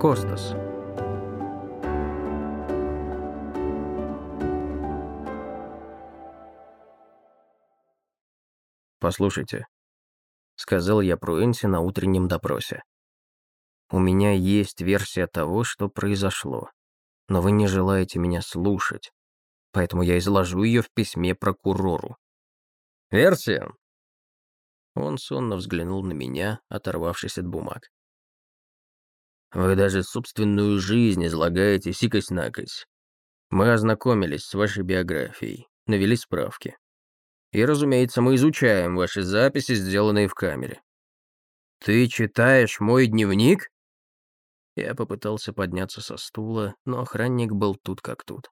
Костас. «Послушайте», — сказал я Пруэнси на утреннем допросе. «У меня есть версия того, что произошло, но вы не желаете меня слушать, поэтому я изложу ее в письме прокурору». «Версия?» Он сонно взглянул на меня, оторвавшись от бумаг. «Вы даже собственную жизнь излагаете сикость-накость. Мы ознакомились с вашей биографией, навели справки. И, разумеется, мы изучаем ваши записи, сделанные в камере. Ты читаешь мой дневник? Я попытался подняться со стула, но охранник был тут как тут.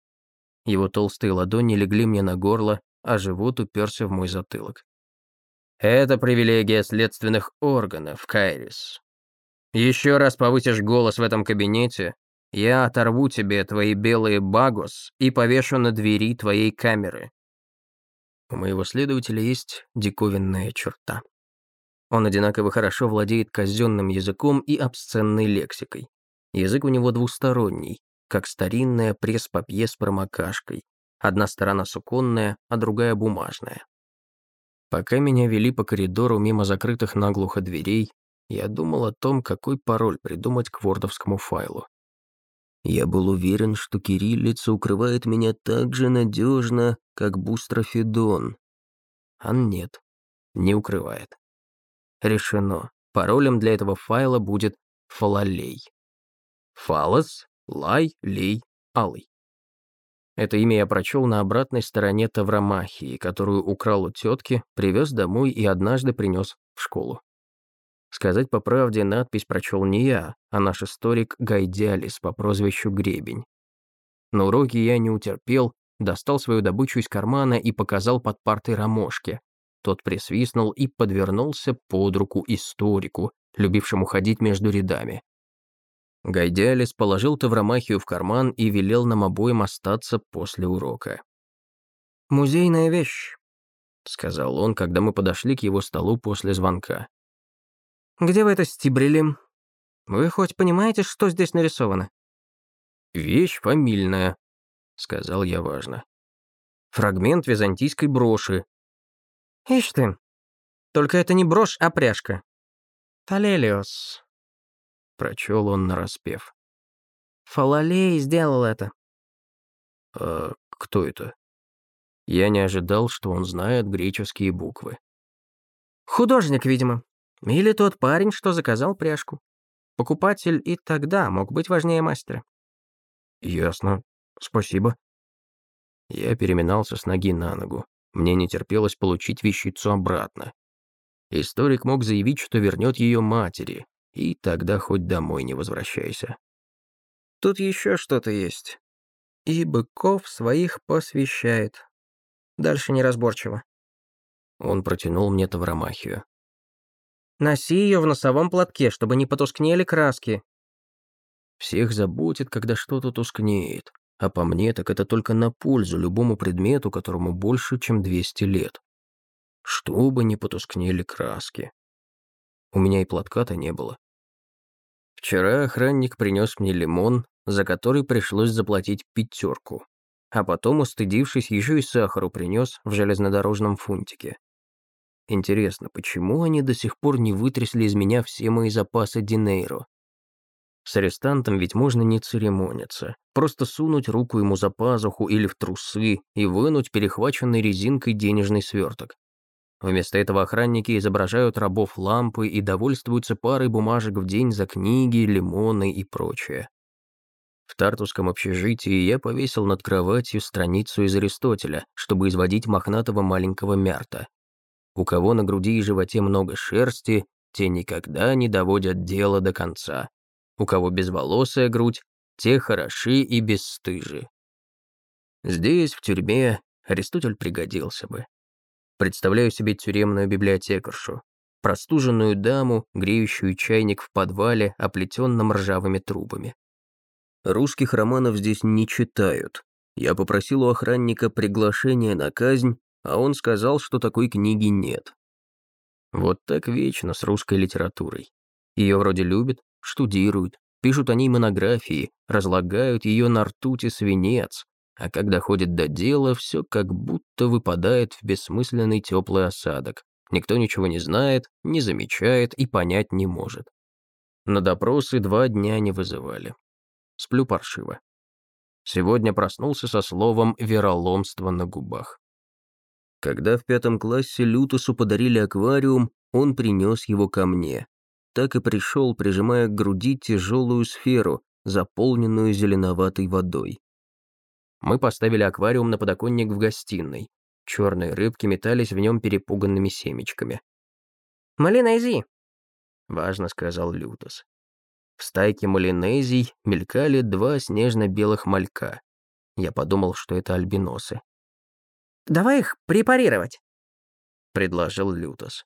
Его толстые ладони легли мне на горло, а живот уперся в мой затылок. Это привилегия следственных органов, Кайрис. Еще раз повысишь голос в этом кабинете, я оторву тебе твои белые багос и повешу на двери твоей камеры. У моего следователя есть диковинная черта. Он одинаково хорошо владеет казенным языком и обсценной лексикой. Язык у него двусторонний, как старинная пресс-папье с промокашкой. Одна сторона суконная, а другая бумажная. Пока меня вели по коридору мимо закрытых наглухо дверей, я думал о том, какой пароль придумать к вордовскому файлу. Я был уверен, что кириллица укрывает меня так же надежно, как бустрофидон. А нет, не укрывает. Решено. Паролем для этого файла будет фалалей. Фалос, лай, лей, алый. Это имя я прочел на обратной стороне Тавромахии, которую украл у тетки, привез домой и однажды принес в школу. Сказать по правде, надпись прочел не я, а наш историк Гайдиалис по прозвищу Гребень. На уроке я не утерпел, достал свою добычу из кармана и показал под партой Ромошке. Тот присвистнул и подвернулся под руку историку, любившему ходить между рядами. Гайдиалис положил Тавромахию в карман и велел нам обоим остаться после урока. «Музейная вещь», — сказал он, когда мы подошли к его столу после звонка. Где вы это стибрили? Вы хоть понимаете, что здесь нарисовано?» «Вещь фамильная», — сказал я важно. «Фрагмент византийской броши». «Ишь ты. Только это не брошь, а пряжка. Талелиос», — прочел он нараспев. «Фалалей сделал это». «А кто это?» Я не ожидал, что он знает греческие буквы. «Художник, видимо», или тот парень, что заказал пряжку. Покупатель и тогда мог быть важнее мастера. Ясно. Спасибо. Я переминался с ноги на ногу. Мне не терпелось получить вещицу обратно. Историк мог заявить, что вернет ее матери, и тогда хоть домой не возвращайся. Тут еще что-то есть. И быков своих посвящает. Дальше неразборчиво. Он протянул мне тавромахию. Носи ее в носовом платке, чтобы не потускнели краски. Всех заботит, когда что-то тускнеет. А по мне, так это только на пользу любому предмету, которому больше, чем 200 лет. Чтобы не потускнели краски. У меня и платка-то не было. Вчера охранник принес мне лимон, за который пришлось заплатить пятерку. А потом, устыдившись, еще и сахару принес в железнодорожном фунтике. Интересно, почему они до сих пор не вытрясли из меня все мои запасы Динейро? С арестантом ведь можно не церемониться. Просто сунуть руку ему за пазуху или в трусы и вынуть перехваченный резинкой денежный сверток. Вместо этого охранники изображают рабов лампы и довольствуются парой бумажек в день за книги, лимоны и прочее. В Тартусском общежитии я повесил над кроватью страницу из Аристотеля, чтобы изводить мохнатого маленького Мярта. У кого на груди и животе много шерсти, те никогда не доводят дело до конца. У кого безволосая грудь, те хороши и бесстыжи. Здесь, в тюрьме, Аристотель пригодился бы. Представляю себе тюремную библиотекаршу, простуженную даму, греющую чайник в подвале, оплетенном ржавыми трубами. Русских романов здесь не читают. Я попросил у охранника приглашение на казнь, а он сказал, что такой книги нет. Вот так вечно с русской литературой. Ее вроде любят, штудируют, пишут о ней монографии, разлагают ее на ртути свинец, а когда доходит до дела, все как будто выпадает в бессмысленный теплый осадок. Никто ничего не знает, не замечает и понять не может. На допросы два дня не вызывали. Сплю паршиво. Сегодня проснулся со словом «вероломство» на губах. Когда в пятом классе Лютусу подарили аквариум, он принес его ко мне. Так и пришел, прижимая к груди тяжелую сферу, заполненную зеленоватой водой. Мы поставили аквариум на подоконник в гостиной. Черные рыбки метались в нем перепуганными семечками. «Малинезий!» — важно сказал Лютос. В стайке малинезий мелькали два снежно-белых малька. Я подумал, что это альбиносы. «Давай их препарировать», — предложил Лютос.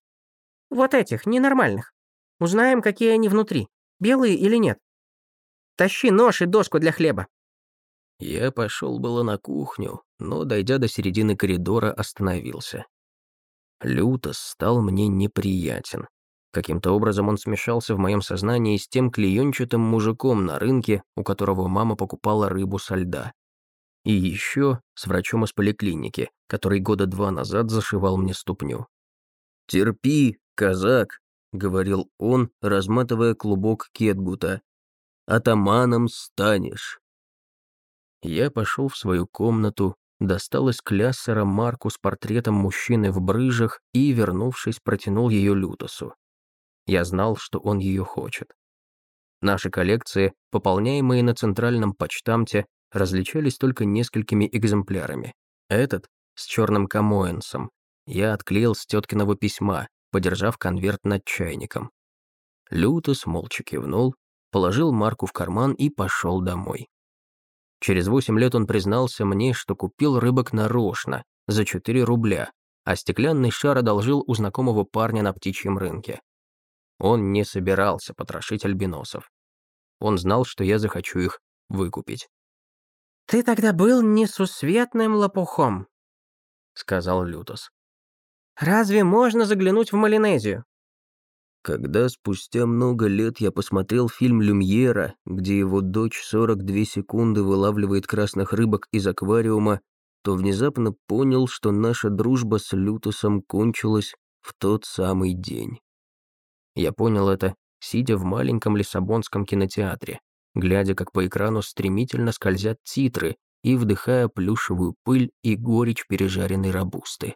«Вот этих, ненормальных. Узнаем, какие они внутри, белые или нет. Тащи нож и доску для хлеба». Я пошел было на кухню, но, дойдя до середины коридора, остановился. Лютос стал мне неприятен. Каким-то образом он смешался в моем сознании с тем клеенчатым мужиком на рынке, у которого мама покупала рыбу со льда. И еще с врачом из поликлиники, который года два назад зашивал мне ступню. «Терпи, казак», — говорил он, разматывая клубок кетгута. «Атаманом станешь». Я пошел в свою комнату, достал из кляссера марку с портретом мужчины в брыжах и, вернувшись, протянул ее Лютосу. Я знал, что он ее хочет. Наши коллекции, пополняемые на центральном почтамте, различались только несколькими экземплярами. Этот с черным камоэнсом я отклеил с теткиного письма, подержав конверт над чайником. Лютос молча кивнул, положил марку в карман и пошел домой. Через восемь лет он признался мне, что купил рыбок нарочно, за 4 рубля, а стеклянный шар одолжил у знакомого парня на птичьем рынке. Он не собирался потрошить альбиносов. Он знал, что я захочу их выкупить. «Ты тогда был несусветным лопухом», — сказал Лютос. «Разве можно заглянуть в Малинезию? Когда спустя много лет я посмотрел фильм Люмьера, где его дочь 42 секунды вылавливает красных рыбок из аквариума, то внезапно понял, что наша дружба с Лютосом кончилась в тот самый день. Я понял это, сидя в маленьком лиссабонском кинотеатре, глядя, как по экрану стремительно скользят титры и вдыхая плюшевую пыль и горечь пережаренной рабусты.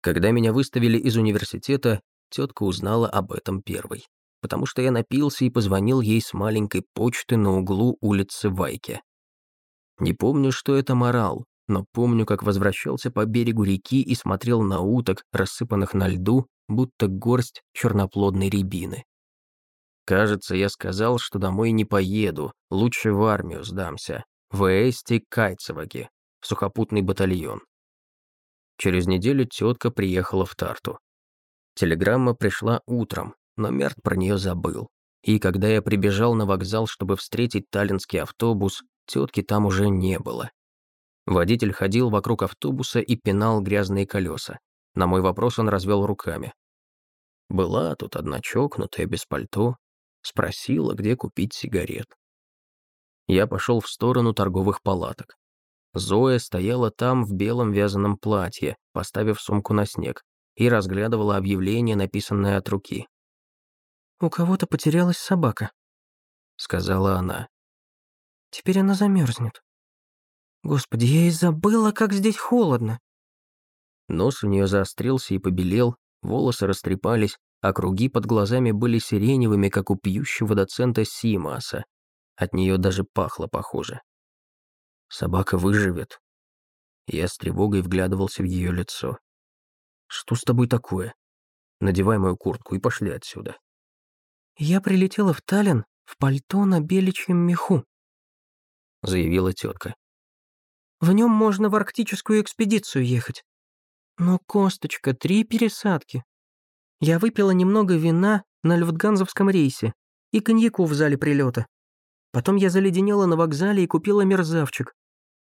Когда меня выставили из университета, Тетка узнала об этом первой, потому что я напился и позвонил ей с маленькой почты на углу улицы Вайке. Не помню, что это морал, но помню, как возвращался по берегу реки и смотрел на уток, рассыпанных на льду, будто горсть черноплодной рябины. Кажется, я сказал, что домой не поеду, лучше в армию сдамся, в Эсти Кайцеваге, в сухопутный батальон. Через неделю тетка приехала в Тарту. Телеграмма пришла утром, но Мерт про нее забыл. И когда я прибежал на вокзал, чтобы встретить таллинский автобус, тетки там уже не было. Водитель ходил вокруг автобуса и пинал грязные колеса. На мой вопрос он развел руками. Была тут одна чокнутая без пальто, спросила, где купить сигарет. Я пошел в сторону торговых палаток. Зоя стояла там в белом вязаном платье, поставив сумку на снег, и разглядывала объявление, написанное от руки. «У кого-то потерялась собака», — сказала она. «Теперь она замерзнет. Господи, я и забыла, как здесь холодно». Нос у нее заострился и побелел, волосы растрепались, а круги под глазами были сиреневыми, как у пьющего доцента Симаса. От нее даже пахло похоже. Собака выживет. Я с тревогой вглядывался в ее лицо. Что с тобой такое? Надевай мою куртку и пошли отсюда. Я прилетела в Таллин в пальто на беличьем меху, заявила тетка. В нем можно в арктическую экспедицию ехать. Но, Косточка, три пересадки. Я выпила немного вина на Люфтганзовском рейсе и коньяку в зале прилета. Потом я заледенела на вокзале и купила мерзавчик.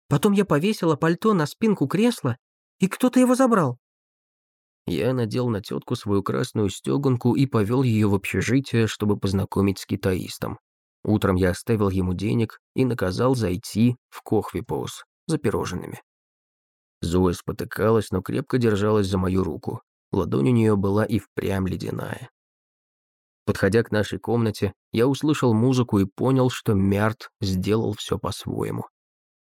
Потом я повесила пальто на спинку кресла, и кто-то его забрал. Я надел на тетку свою красную стеганку и повел ее в общежитие, чтобы познакомить с китаистом. Утром я оставил ему денег и наказал зайти в Кохвипоус за пирожными. Зоя спотыкалась, но крепко держалась за мою руку. Ладонь у нее была и впрямь ледяная. Подходя к нашей комнате, я услышал музыку и понял, что Мярт сделал все по-своему.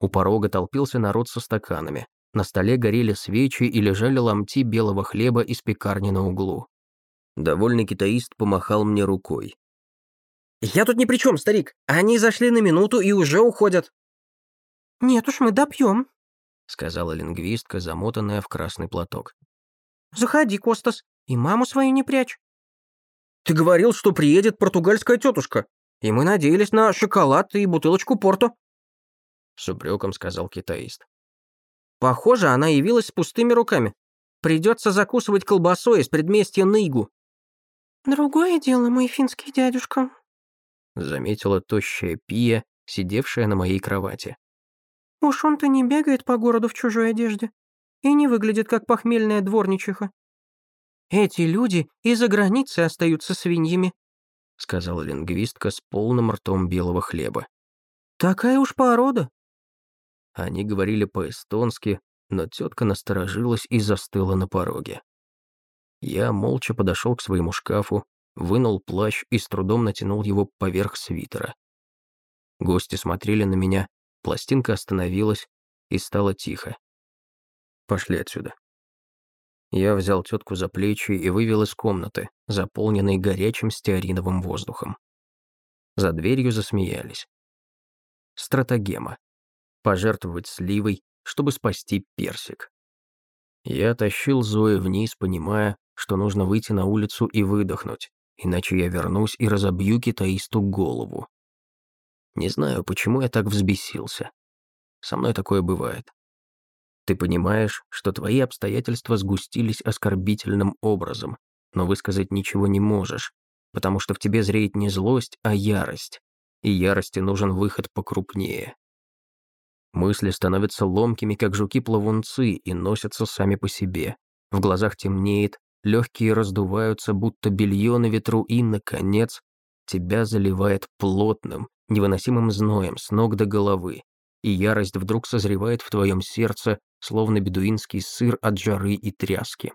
У порога толпился народ со стаканами. На столе горели свечи и лежали ломти белого хлеба из пекарни на углу. Довольный китаист помахал мне рукой. «Я тут ни при чем, старик. Они зашли на минуту и уже уходят». «Нет уж, мы допьем», — сказала лингвистка, замотанная в красный платок. «Заходи, Костас, и маму свою не прячь». «Ты говорил, что приедет португальская тетушка, и мы надеялись на шоколад и бутылочку порту», — с упреком сказал китаист. «Похоже, она явилась с пустыми руками. Придется закусывать колбасой из предместья Ныйгу». «Другое дело, мой финский дядюшка», — заметила тощая Пия, сидевшая на моей кровати. «Уж он-то не бегает по городу в чужой одежде и не выглядит как похмельная дворничиха. Эти люди из-за границы остаются свиньями», — сказала лингвистка с полным ртом белого хлеба. «Такая уж порода». Они говорили по-эстонски, но тетка насторожилась и застыла на пороге. Я молча подошел к своему шкафу, вынул плащ и с трудом натянул его поверх свитера. Гости смотрели на меня, пластинка остановилась и стало тихо. «Пошли отсюда», я взял тетку за плечи и вывел из комнаты, заполненной горячим стеариновым воздухом. За дверью засмеялись. Стратагема. Пожертвовать сливой, чтобы спасти персик. Я тащил Зои вниз, понимая, что нужно выйти на улицу и выдохнуть, иначе я вернусь и разобью китаисту голову. Не знаю, почему я так взбесился. Со мной такое бывает. Ты понимаешь, что твои обстоятельства сгустились оскорбительным образом, но высказать ничего не можешь, потому что в тебе зреет не злость, а ярость, и ярости нужен выход покрупнее. Мысли становятся ломкими, как жуки-плавунцы, и носятся сами по себе. В глазах темнеет, легкие раздуваются, будто белье на ветру, и, наконец, тебя заливает плотным, невыносимым зноем с ног до головы, и ярость вдруг созревает в твоем сердце, словно бедуинский сыр от жары и тряски.